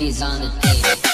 He's on the table.